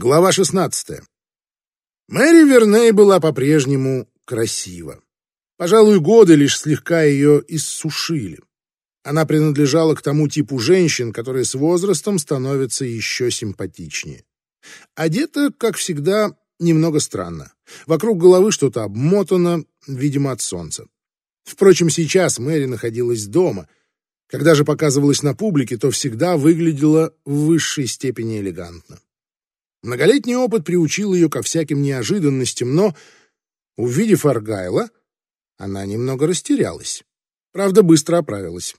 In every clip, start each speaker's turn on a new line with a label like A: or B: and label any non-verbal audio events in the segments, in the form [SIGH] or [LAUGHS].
A: Глава 16. Мэри Верней была по-прежнему красива. Пожалуй, годы лишь слегка ее иссушили. Она принадлежала к тому типу женщин, которые с возрастом становятся еще симпатичнее. Одета, как всегда, немного странно. Вокруг головы что-то обмотано, видимо, от солнца. Впрочем, сейчас Мэри находилась дома. Когда же показывалась на публике, то всегда выглядела в высшей степени элегантно. Многолетний опыт приучил ее ко всяким неожиданностям, но, увидев Аргайла, она немного растерялась. Правда, быстро оправилась.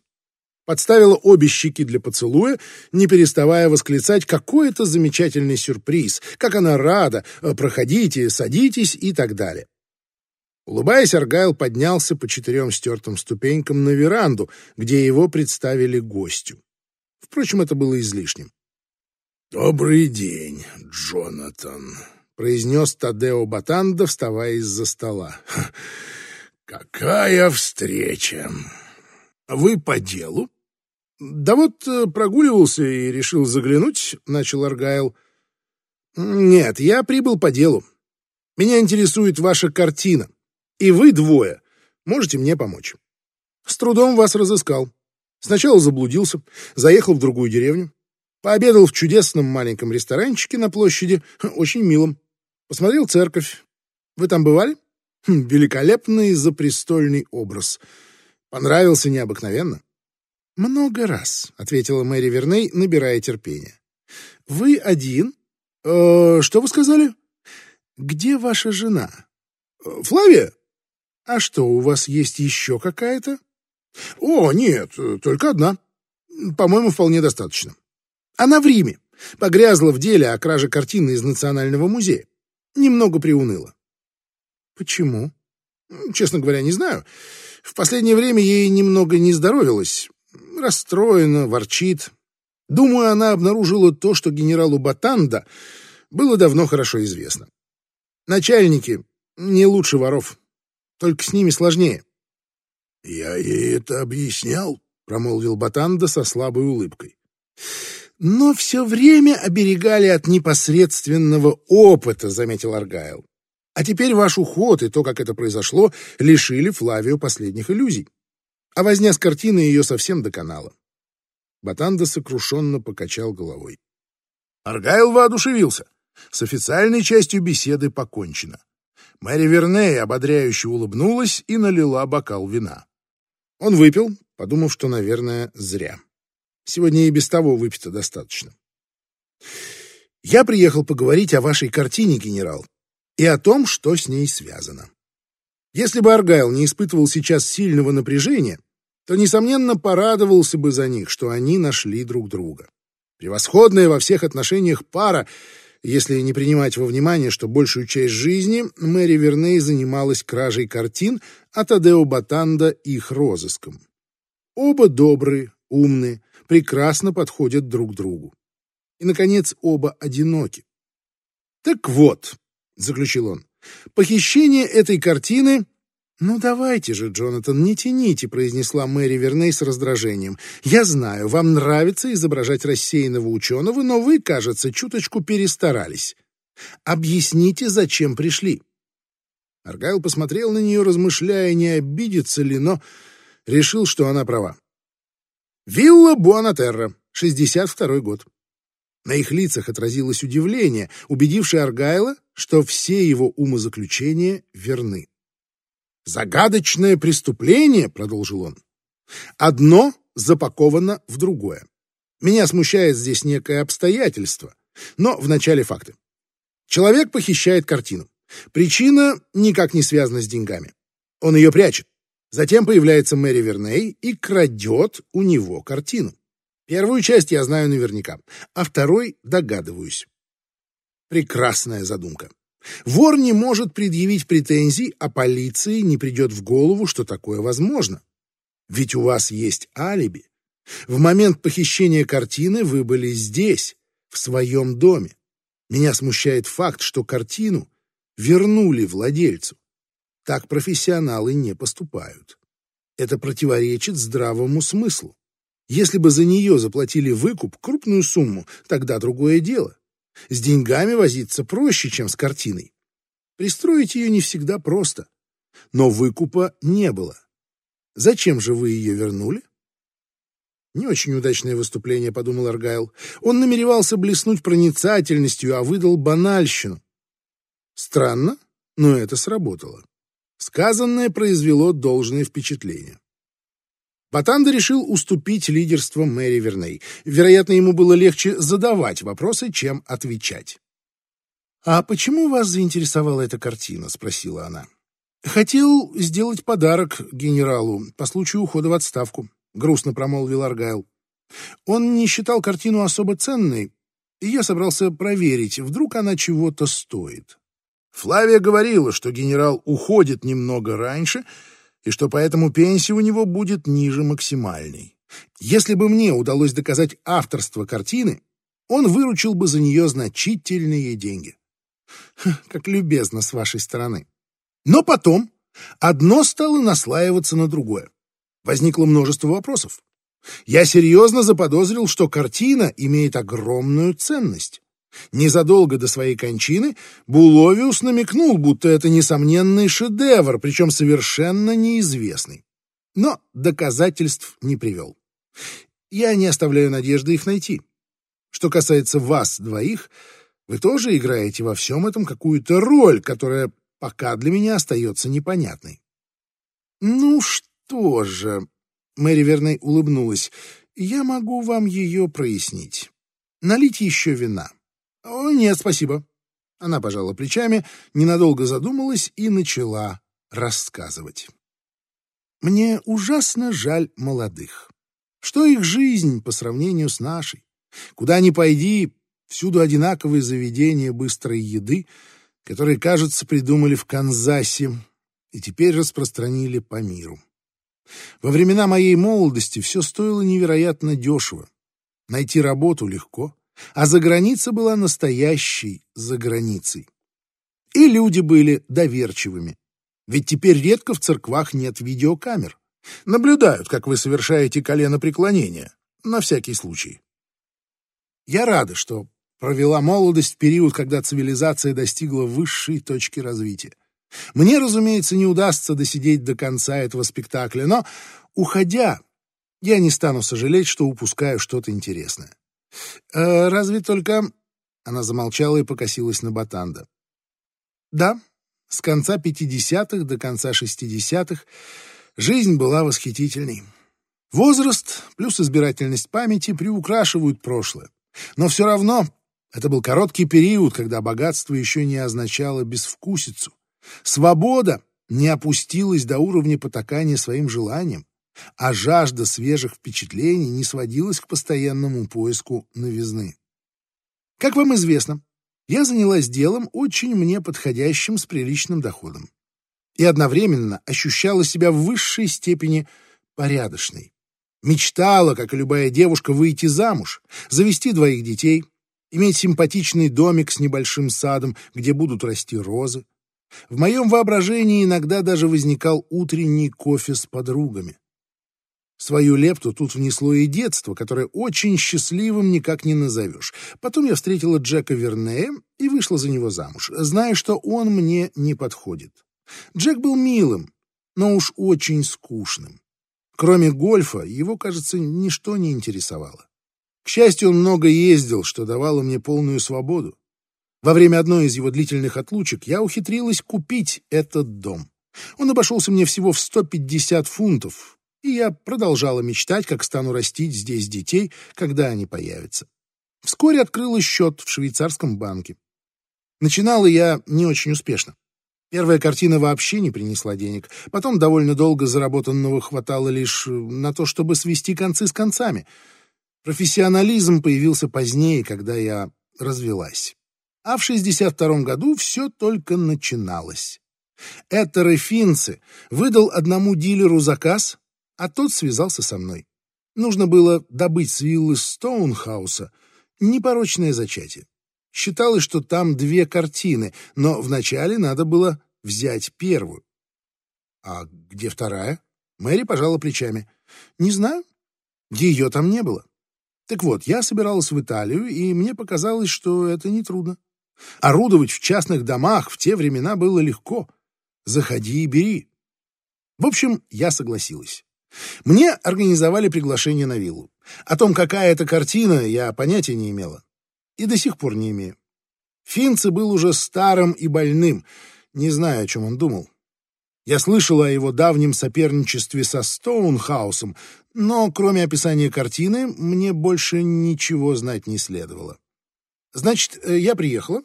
A: Подставила обе щеки для поцелуя, не переставая восклицать «Какой это замечательный сюрприз! Как она рада! Проходите, садитесь» и так далее. Улыбаясь, Аргайл поднялся по четырем стертым ступенькам на веранду, где его представили гостю. Впрочем, это было излишним.
B: «Добрый день, Джонатан», — произнес Тадео Батанда, вставая из-за стола. «Какая встреча! Вы по делу?»
A: «Да вот э, прогуливался и решил заглянуть», — начал Аргайл. «Нет, я прибыл по делу. Меня интересует ваша картина, и вы двое можете мне помочь. С трудом вас разыскал. Сначала заблудился, заехал в другую деревню, Пообедал в чудесном маленьком ресторанчике на площади, [LAUGHS] очень милом. Посмотрел церковь. Вы там бывали? [LAUGHS] Хм, великолепный запрестольный образ. Понравился необыкновенно. Много раз, ответила Мэри Верней, набирая терпения. Вы один? Э, что вы сказали? Где ваша жена? Э, Флавия? А что, у вас есть еще какая-то? О, нет, только одна. По-моему, вполне достаточно. Она в Риме. Погрязла в деле о краже картины из Национального музея. Немного приуныла. Почему? Честно говоря, не знаю. В последнее время ей немного не здоровилось. Расстроена, ворчит. Думаю, она обнаружила то, что генералу Батанда было давно хорошо известно. Начальники не лучше воров. Только с ними сложнее.
B: — Я ей это объяснял, — промолвил Батанда со слабой улыбкой
A: но все время оберегали от непосредственного опыта, заметил Аргайл. А теперь ваш уход и то, как это произошло, лишили Флавию последних иллюзий. А возня с картиной ее совсем доконала. Батанда сокрушенно покачал головой. Аргайл воодушевился. С официальной частью беседы покончено. Мэри Верней ободряюще улыбнулась и налила бокал вина. Он выпил, подумав, что, наверное, зря. Сегодня и без того выпито достаточно. Я приехал поговорить о вашей картине, генерал, и о том, что с ней связано. Если бы Аргайл не испытывал сейчас сильного напряжения, то, несомненно, порадовался бы за них, что они нашли друг друга. Превосходная во всех отношениях пара, если не принимать во внимание, что большую часть жизни Мэри Верней занималась кражей картин, а Тадео Батанда их розыском. Оба добрые, умные, прекрасно подходят друг другу. И, наконец, оба одиноки. «Так вот», — заключил он, — «похищение этой картины...» «Ну давайте же, Джонатан, не тяните», — произнесла Мэри Верней с раздражением. «Я знаю, вам нравится изображать рассеянного ученого, но вы, кажется, чуточку перестарались. Объясните, зачем пришли». Аргайл посмотрел на нее, размышляя, не обидится ли, но решил, что она права. Вилла Буанатерра, 62 год. На их лицах отразилось удивление, убедившее Аргайла, что все его умозаключения верны. «Загадочное преступление», — продолжил он, — «одно запаковано в другое. Меня смущает здесь некое обстоятельство, но в начале факты. Человек похищает картину. Причина никак не связана с деньгами. Он ее прячет. Затем появляется Мэри Верней и крадет у него картину. Первую часть я знаю наверняка, а второй догадываюсь. Прекрасная задумка. Вор не может предъявить претензий, а полиции не придет в голову, что такое возможно. Ведь у вас есть алиби. В момент похищения картины вы были здесь, в своем доме. Меня смущает факт, что картину вернули владельцу. Так профессионалы не поступают. Это противоречит здравому смыслу. Если бы за нее заплатили выкуп, крупную сумму, тогда другое дело. С деньгами возиться проще, чем с картиной. Пристроить ее не всегда просто. Но выкупа не было. Зачем же вы ее вернули? Не очень удачное выступление, подумал Аргайл. Он намеревался блеснуть проницательностью, а выдал банальщину. Странно, но это сработало. Сказанное произвело должное впечатление. Батанда решил уступить лидерство Мэри Верней. Вероятно, ему было легче задавать вопросы, чем отвечать. «А почему вас заинтересовала эта картина?» — спросила она. «Хотел сделать подарок генералу по случаю ухода в отставку», — грустно промолвил Аргайл. «Он не считал картину особо ценной, и я собрался проверить, вдруг она чего-то стоит». Флавия говорила, что генерал уходит немного раньше и что поэтому пенсия у него будет ниже максимальной. Если бы мне удалось доказать авторство картины, он выручил бы за нее значительные деньги. Как любезно с вашей стороны. Но потом одно стало наслаиваться на другое. Возникло множество вопросов. Я серьезно заподозрил, что картина имеет огромную ценность. Незадолго до своей кончины Буловиус намекнул, будто это несомненный шедевр, причем совершенно неизвестный. Но доказательств не привел. Я не оставляю надежды их найти. Что касается вас двоих, вы тоже играете во всем этом какую-то роль, которая пока для меня остается непонятной. Ну что же, Мэри Верней улыбнулась, я могу вам ее прояснить. Налить еще вина. О, нет, спасибо. Она пожала плечами, ненадолго задумалась и начала рассказывать. Мне ужасно жаль молодых. Что их жизнь по сравнению с нашей? Куда ни пойди, Всюду одинаковые заведения быстрой еды, которые, кажется, придумали в Канзасе и теперь распространили по миру. Во времена моей молодости все стоило невероятно дешево. Найти работу легко, а за граница была настоящей за границей. И люди были доверчивыми. Ведь теперь редко в церквах нет видеокамер. Наблюдают, как вы совершаете коленопреклонение, на всякий случай. Я рада, что провела молодость в период, когда цивилизация достигла высшей точки развития. Мне, разумеется, не удастся досидеть до конца этого спектакля, но, уходя, я не стану сожалеть, что упускаю что-то интересное. Э, разве только... Она замолчала и покосилась на Батанда. Да, с конца 50-х до конца 60-х жизнь была восхитительной. Возраст плюс избирательность памяти приукрашивают прошлое. Но все равно это был короткий период, когда богатство еще не означало безвкусицу. Свобода не опустилась до уровня потакания своим желаниям, а жажда свежих впечатлений не сводилась к постоянному поиску новизны. Как вам известно, я занялась делом, очень мне подходящим с приличным доходом. И одновременно ощущала себя в высшей степени порядочной. Мечтала, как и любая девушка, выйти замуж, завести двоих детей, иметь симпатичный домик с небольшим садом, где будут расти розы. В моем воображении иногда даже возникал утренний кофе с подругами. Свою лепту тут внесло и детство, которое очень счастливым никак не назовешь. Потом я встретила Джека Вернея и вышла за него замуж, зная, что он мне не подходит. Джек был милым, но уж очень скучным. Кроме гольфа, его, кажется, ничто не интересовало. К счастью, он много ездил, что давало мне полную свободу. Во время одной из его длительных отлучек я ухитрилась купить этот дом. Он обошелся мне всего в 150 фунтов, и я продолжала мечтать, как стану растить здесь детей, когда они появятся. Вскоре открыла счет в швейцарском банке. Начинала я не очень успешно. Первая картина вообще не принесла денег. Потом довольно долго заработанного хватало лишь на то, чтобы свести концы с концами — Профессионализм появился позднее, когда я развелась. А в 62 году все только начиналось. Этере Финце выдал одному дилеру заказ, а тот связался со мной. Нужно было добыть с виллы Стоунхауса непорочное зачатие. Считалось, что там две картины, но вначале надо было взять первую. А где вторая? Мэри пожала плечами. Не знаю. Ее там не было. Так вот, я собиралась в Италию, и мне показалось, что это нетрудно. Орудовать в частных домах в те времена было легко. Заходи и бери. В общем, я согласилась. Мне организовали приглашение на виллу. О том, какая это картина, я понятия не имела. И до сих пор не имею. Финци был уже старым и больным. Не знаю, о чем он думал. Я слышала о его давнем соперничестве со Стоунхаусом, но кроме описания картины мне больше ничего знать не следовало. Значит, э, я приехала,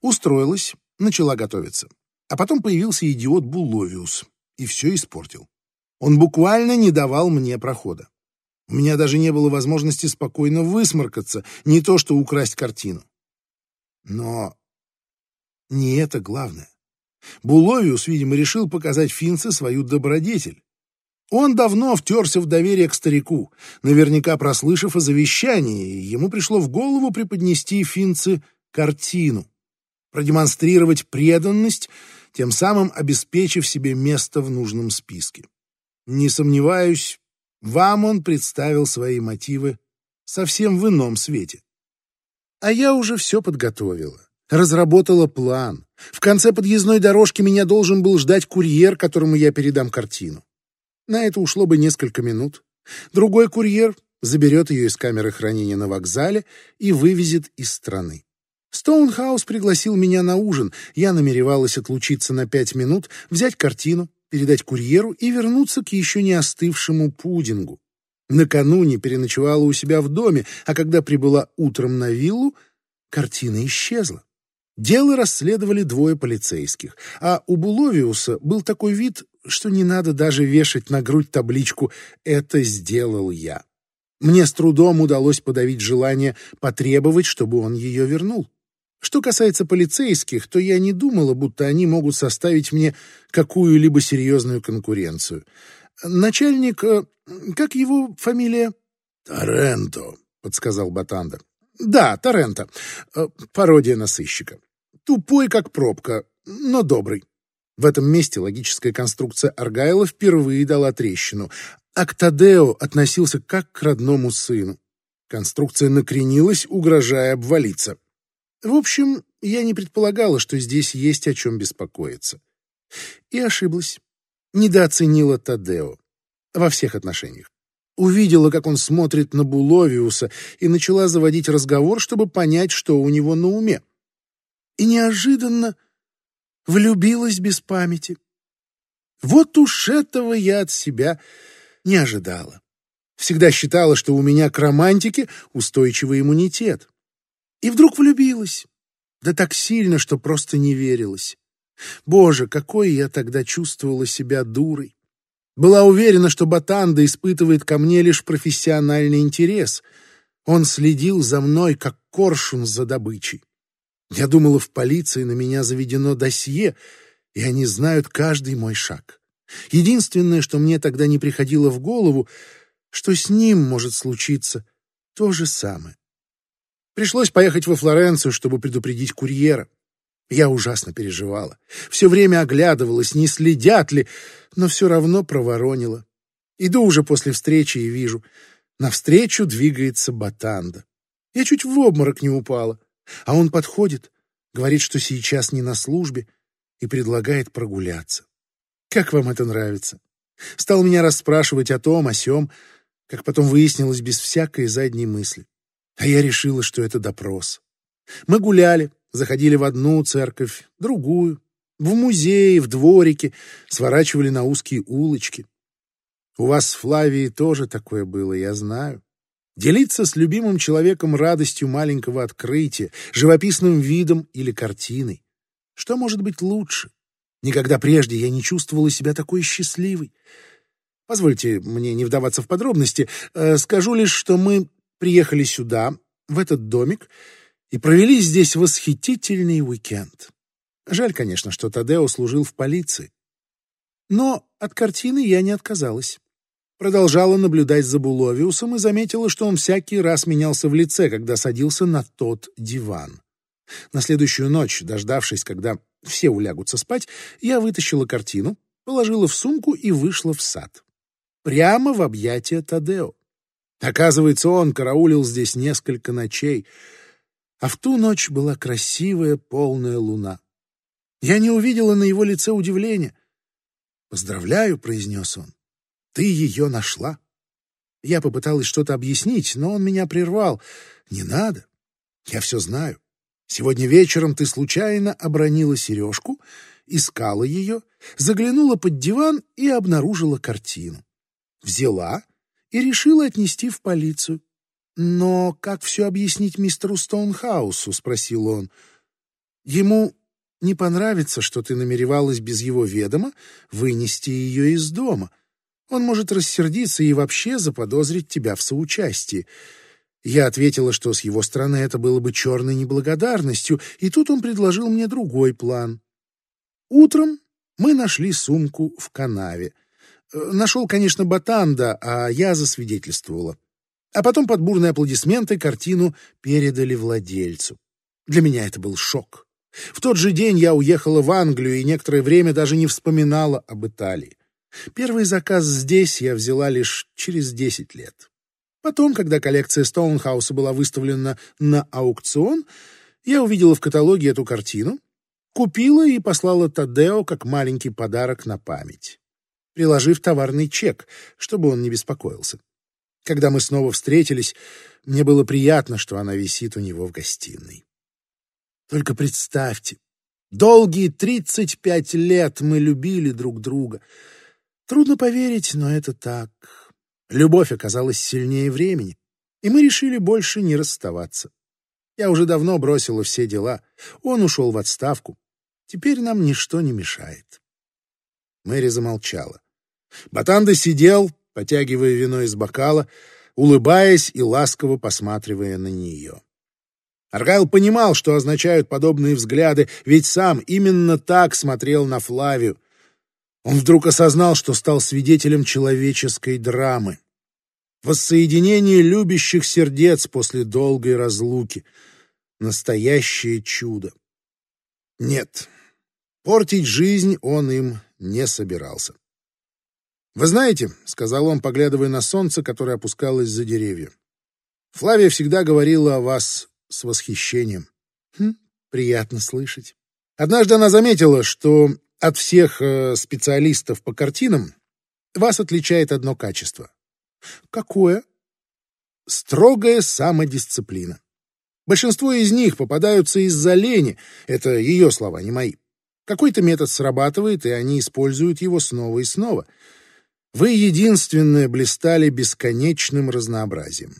A: устроилась, начала готовиться. А потом появился идиот Буловиус и все испортил. Он буквально не давал мне прохода. У меня даже не было возможности спокойно высморкаться, не то что украсть картину. Но не это главное. Буловиус, видимо, решил показать Финце свою добродетель. Он давно втерся в доверие к старику, наверняка прослышав о завещании, ему пришло в голову преподнести Финце картину, продемонстрировать преданность, тем самым обеспечив себе место в нужном списке. Не сомневаюсь, вам он представил свои мотивы совсем в ином свете. А я уже все подготовила, разработала план. В конце подъездной дорожки меня должен был ждать курьер, которому я передам картину. На это ушло бы несколько минут. Другой курьер заберет ее из камеры хранения на вокзале и вывезет из страны. Стоунхаус пригласил меня на ужин. Я намеревалась отлучиться на пять минут, взять картину, передать курьеру и вернуться к еще не остывшему пудингу. Накануне переночевала у себя в доме, а когда прибыла утром на виллу, картина исчезла. Дело расследовали двое полицейских, а у Буловиуса был такой вид, что не надо даже вешать на грудь табличку «Это сделал я». Мне с трудом удалось подавить желание потребовать, чтобы он ее вернул. Что касается полицейских, то я не думала, будто они могут составить мне какую-либо серьезную конкуренцию. Начальник... Э, как его фамилия?
B: «Торренто», —
A: подсказал Батанда. «Да, Торренто. Э, пародия на сыщика. Тупой, как пробка, но добрый». В этом месте логическая конструкция Аргайла впервые дала трещину, а к Тадео относился как к родному сыну. Конструкция накренилась, угрожая обвалиться. В общем, я не предполагала, что здесь есть о чем беспокоиться. И ошиблась. Недооценила Тадео. Во всех отношениях. Увидела, как он смотрит на Буловиуса, и начала заводить разговор, чтобы понять, что у него на уме. И неожиданно влюбилась без памяти. Вот уж этого я от себя не ожидала. Всегда считала, что у меня к романтике устойчивый иммунитет. И вдруг влюбилась. Да так сильно, что просто не верилась. Боже, какой я тогда чувствовала себя дурой. Была уверена, что Батанда испытывает ко мне лишь профессиональный интерес. Он следил за мной, как коршун за добычей. Я думала, в полиции на меня заведено досье, и они знают каждый мой шаг. Единственное, что мне тогда не приходило в голову, что с ним может случиться то же самое. Пришлось поехать во Флоренцию, чтобы предупредить курьера. Я ужасно переживала. Все время оглядывалась, не следят ли, но все равно проворонила. Иду уже после встречи и вижу. Навстречу двигается Батанда. Я чуть в обморок не упала. А он подходит, говорит, что сейчас не на службе, и предлагает прогуляться. Как вам это нравится? Стал меня расспрашивать о том, о сём, как потом выяснилось без всякой задней мысли. А я решила, что это допрос. Мы гуляли, заходили в одну церковь, другую, в музей, в дворики, сворачивали на узкие улочки. У вас в Флавии тоже такое было, я знаю. Делиться с любимым человеком радостью маленького открытия, живописным видом или картиной. Что может быть лучше? Никогда прежде я не чувствовала себя такой счастливой. Позвольте мне не вдаваться в подробности. Э, скажу лишь, что мы приехали сюда, в этот домик, и провели здесь восхитительный уикенд. Жаль, конечно, что Тадео служил в полиции. Но от картины я не отказалась продолжала наблюдать за Буловиусом и заметила, что он всякий раз менялся в лице, когда садился на тот диван. На следующую ночь, дождавшись, когда все улягутся спать, я вытащила картину, положила в сумку и вышла в сад. Прямо в объятия Тадео. Оказывается, он караулил здесь несколько ночей, а в ту ночь была красивая полная луна. Я не увидела на его лице удивления. «Поздравляю», — произнес он, — «ты ее нашла». Я попыталась что-то объяснить, но он меня прервал. «Не надо. Я все знаю. Сегодня вечером ты случайно обронила сережку, искала ее, заглянула под диван и обнаружила картину. Взяла и решила отнести в полицию. «Но как все объяснить мистеру Стоунхаусу?» — спросил он. «Ему не понравится, что ты намеревалась без его ведома вынести ее из дома. Он может рассердиться и вообще заподозрить тебя в соучастии. Я ответила, что с его стороны это было бы черной неблагодарностью, и тут он предложил мне другой план. Утром мы нашли сумку в канаве. Нашел, конечно, Батанда, а я засвидетельствовала. А потом под бурные аплодисменты картину передали владельцу. Для меня это был шок. В тот же день я уехала в Англию и некоторое время даже не вспоминала об Италии. Первый заказ здесь я взяла лишь через десять лет. Потом, когда коллекция Стоунхауса была выставлена на аукцион, я увидела в каталоге эту картину, купила и послала Тадео как маленький подарок на память, приложив товарный чек, чтобы он не беспокоился. Когда мы снова встретились, мне было приятно, что она висит у него в гостиной. Только представьте, долгие тридцать пять лет мы любили друг друга. Трудно поверить, но это так. Любовь оказалась сильнее времени, и мы решили больше не расставаться. Я уже давно бросила все дела. Он ушел в отставку. Теперь нам ничто не мешает. Мэри замолчала. Батанда сидел, потягивая вино из бокала, улыбаясь и ласково посматривая на нее. Аргайл понимал, что означают подобные взгляды, ведь сам именно так смотрел на Флавию. Он вдруг осознал, что стал свидетелем человеческой драмы. Воссоединение любящих сердец после долгой разлуки. Настоящее чудо. Нет, портить жизнь он им не собирался. «Вы знаете», — сказал он, поглядывая на солнце, которое опускалось за деревья, «Флавия всегда говорила о вас с восхищением». Хм, приятно слышать. Однажды она заметила, что от всех э, специалистов по картинам вас отличает одно качество. Какое? Строгая самодисциплина. Большинство из них попадаются из-за лени. Это ее слова, не мои. Какой-то метод срабатывает, и они используют его снова и снова. Вы единственное блистали бесконечным разнообразием.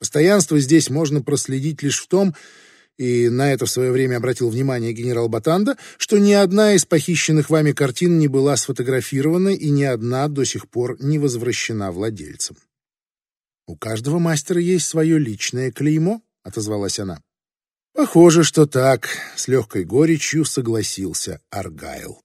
A: Постоянство здесь можно проследить лишь в том, и на это в свое время обратил внимание генерал Батанда, что ни одна из похищенных вами картин не была сфотографирована и ни одна до сих пор не возвращена владельцам. «У каждого мастера есть свое личное клеймо», — отозвалась она. «Похоже, что так», — с легкой горечью согласился Аргайл.